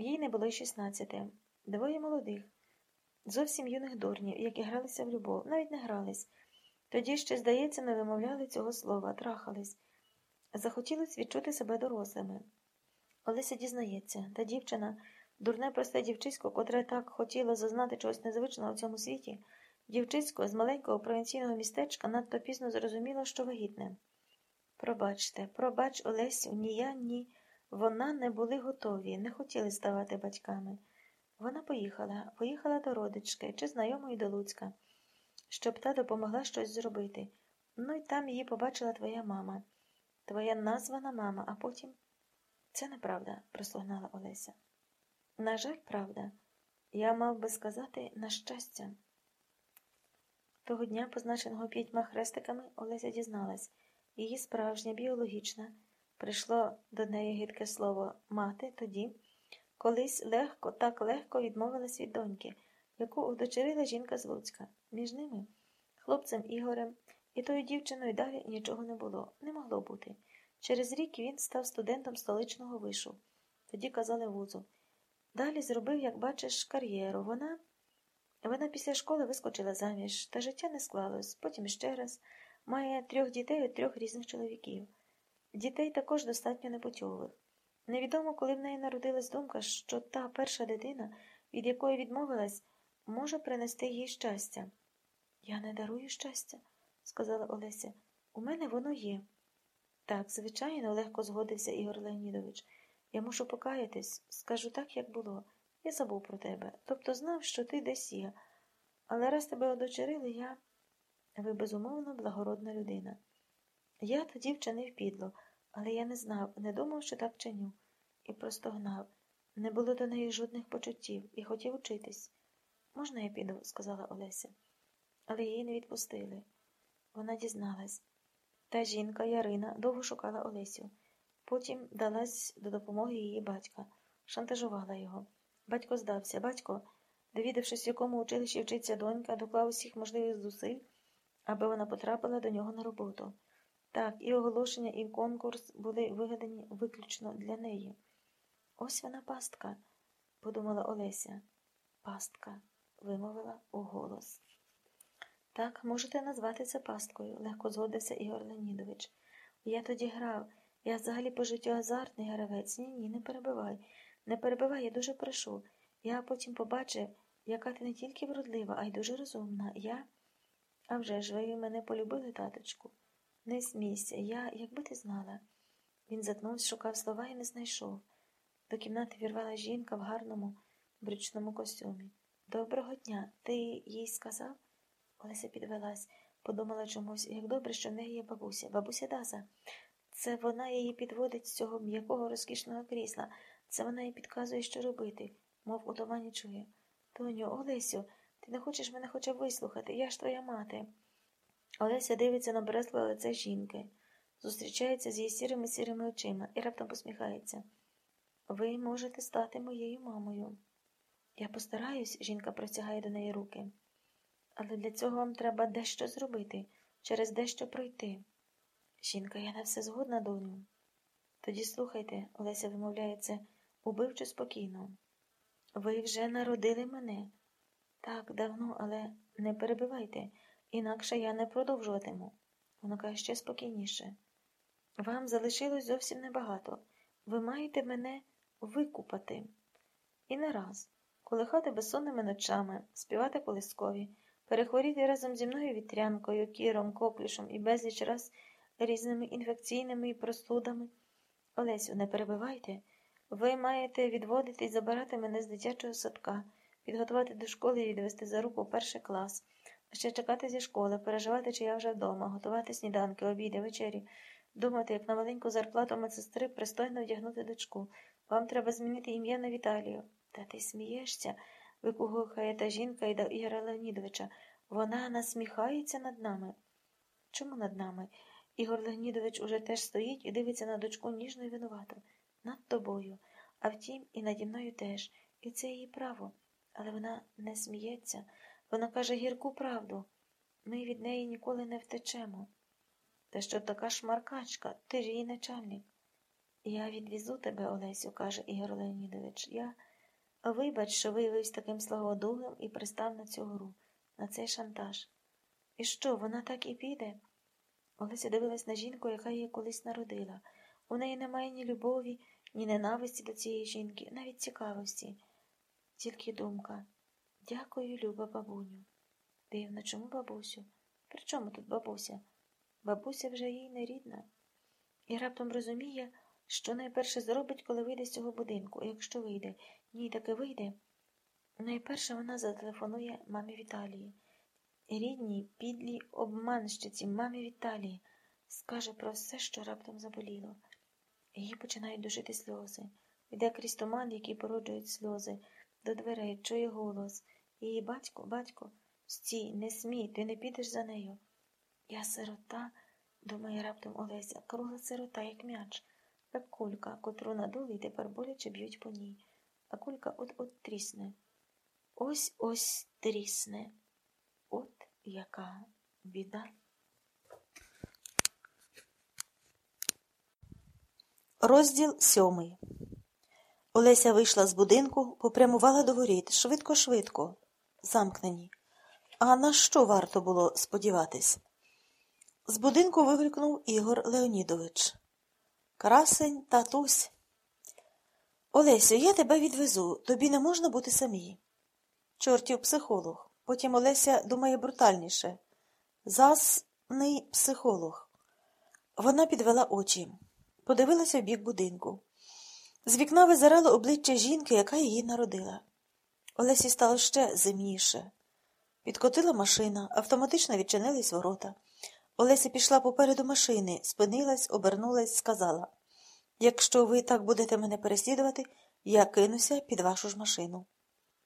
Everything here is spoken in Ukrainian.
Їй не було й шістнадцяти. Двоє молодих, зовсім юних дурнів, які гралися в любов, навіть не грались. Тоді ще, здається, не вимовляли цього слова, трахались. Захотілось відчути себе дорослими. Олеся дізнається, та дівчина, дурне просте дівчисько, котре так хотіло зазнати чогось незвичного в цьому світі, дівчисько з маленького провінційного містечка надто пізно зрозуміло, що вагітне. Пробачте, пробач, Олесю, ні я, ні. Вона не були готові, не хотіли ставати батьками. Вона поїхала, поїхала до родички чи знайомої до Луцька, щоб та допомогла щось зробити. Ну і там її побачила твоя мама, твоя названа мама, а потім. Це неправда, прослогнала Олеся. На жаль, правда, я мав би сказати на щастя. Того дня, позначеного п'ятьма хрестиками, Олеся дізналась, її справжня, біологічна, прийшло до неї гидке слово мати тоді, колись легко, так легко відмовилась від доньки, яку удочерила жінка з Луцька. Між ними, хлопцем Ігорем і тою дівчиною далі нічого не було, не могло бути. Через рік він став студентом столичного вишу, тоді казали вузу. Далі зробив, як бачиш, кар'єру. Вона вона після школи вискочила заміж, та життя не склалось, потім ще раз має трьох дітей від трьох різних чоловіків. Дітей також достатньо непутьових. Невідомо, коли в неї народилась думка, що та перша дитина, від якої відмовилась, може принести їй щастя. Я не дарую щастя, сказала Олеся. У мене воно є. Так, звичайно, легко згодився Ігор Леонідович. Я мушу покаятись, скажу так, як було. Я забув про тебе, тобто знав, що ти десь є. Але раз тебе одочерили, я. Ви, безумовно, благородна людина. Я тоді вчинив підло, але я не знав, не думав, що так чиню, і просто гнав. Не було до неї жодних почуттів і хотів учитись. Можна я піду, сказала Олеся, але її не відпустили. Вона дізналась. Та жінка Ярина довго шукала Олесю. Потім далась до допомоги її батька, шантажувала його. Батько здався. Батько, довідавшись, в якому училищі вчиться донька, доклав усіх можливих зусиль, аби вона потрапила до нього на роботу. Так, і оголошення, і конкурс були вигадані виключно для неї. Ось вона пастка, подумала Олеся. Пастка, вимовила у. Так, можете назвати це пасткою, легко згодився Ігор Леонідович. Я тоді грав, я взагалі по життю азартний гравець. Ні, ні, не перебивай. Не перебивай, я дуже прошу. Я потім побачив, яка ти не тільки вродлива, а й дуже розумна. Я. А вже ж ви мене полюбили, таточку. Не смійся, я, якби ти знала. Він затнувся, шукав слова і не знайшов. До кімнати вірвала жінка в гарному брючному костюмі. Доброго дня. Ти їй сказав? Олеся підвелась, подумала чомусь, як добре, що в неї є бабуся. Бабуся Даза. Це вона її підводить з цього м'якого розкішного крісла. Це вона їй підказує, що робити, мов у чує. Тоню, Олесю, ти не хочеш мене хоча б вислухати, я ж твоя мати. Олеся дивиться на березле лице жінки, зустрічається з її сірими сірими очима і раптом посміхається. Ви можете стати моєю мамою. Я постараюсь, жінка простягає до неї руки. Але для цього вам треба дещо зробити, через дещо пройти. Жінка, я на все згодна, доню. Тоді слухайте, Олеся вимовляє це убивчо спокійно. Ви вже народили мене. Так, давно, але не перебивайте, інакше я не продовжуватиму. Вона каже ще спокійніше. Вам залишилось зовсім небагато. Ви маєте мене викупати. І не раз, колихати безсонними ночами, співати колискові, перехворіти разом зі мною вітрянкою, кіром, коклюшем і безліч раз різними інфекційними і простудами. Олесю, не перебивайте. Ви маєте відводити і забирати мене з дитячого садка, підготувати до школи і відвести за руку перший клас, ще чекати зі школи, переживати, чи я вже вдома, готувати сніданки, обіди, вечері, думати, як на маленьку зарплату медсестри пристойно вдягнути дочку. Вам треба змінити ім'я на Віталію. Та ти смієшся, викугухає та жінка і Ігора Леонідовича. Вона насміхається над нами. Чому над нами? Ігор Леонідович уже теж стоїть і дивиться на дочку ніжно і винувато. Над тобою, а втім, і наді мною теж. І це її право. Але вона не сміється. Вона каже гірку правду. Ми від неї ніколи не втечемо. Та що така шмаркачка, ти ж її начальник. Я відвізу тебе, Олесю, каже Ігор Леонідович. Я. Вибач, що виявився таким славодугим і пристав на цю гру, на цей шантаж. І що, вона так і піде? Олеся дивилась на жінку, яка її колись народила. У неї немає ні любові, ні ненависті до цієї жінки, навіть цікавості. Тільки думка. Дякую, люба бабуню. Дивно, чому бабусю? При чому тут бабуся? Бабуся вже їй не рідна. І раптом розуміє, що найперше зробить, коли вийде з цього будинку, якщо вийде. Ні, таки вийде. Найперше вона зателефонує мамі Віталії. Рідній, підлій обманщиці, мамі Віталії, скаже про все, що раптом заболіло. Її починають душити сльози. Йде крізь туман, який породжують сльози, до дверей, чує голос. Її батько, батько, стій, не смій, ти не підеш за нею. Я сирота, думає раптом Олеся, кругла сирота, як м'яч, як кулька, котру надули і тепер боляче б'ють по ній. А кулька от-от трісне. Ось ось трісне. От яка біда. Розділ сьомий. Олеся вийшла з будинку, попрямувала до воріт. Швидко, швидко, замкнені. А на що варто було сподіватись? З будинку вигрикнув Ігор Леонідович. Красень, татусь. Олесю, я тебе відвезу. Тобі не можна бути самій. Чортів психолог. Потім Олеся думає брутальніше. Засний психолог. Вона підвела очі, подивилася в бік будинку. З вікна визирало обличчя жінки, яка її народила. Олесі стало ще зимніше. Підкотила машина, автоматично відчинились ворота. Олеся пішла попереду машини, спинилась, обернулась, сказала Якщо ви так будете мене переслідувати, я кинуся під вашу ж машину.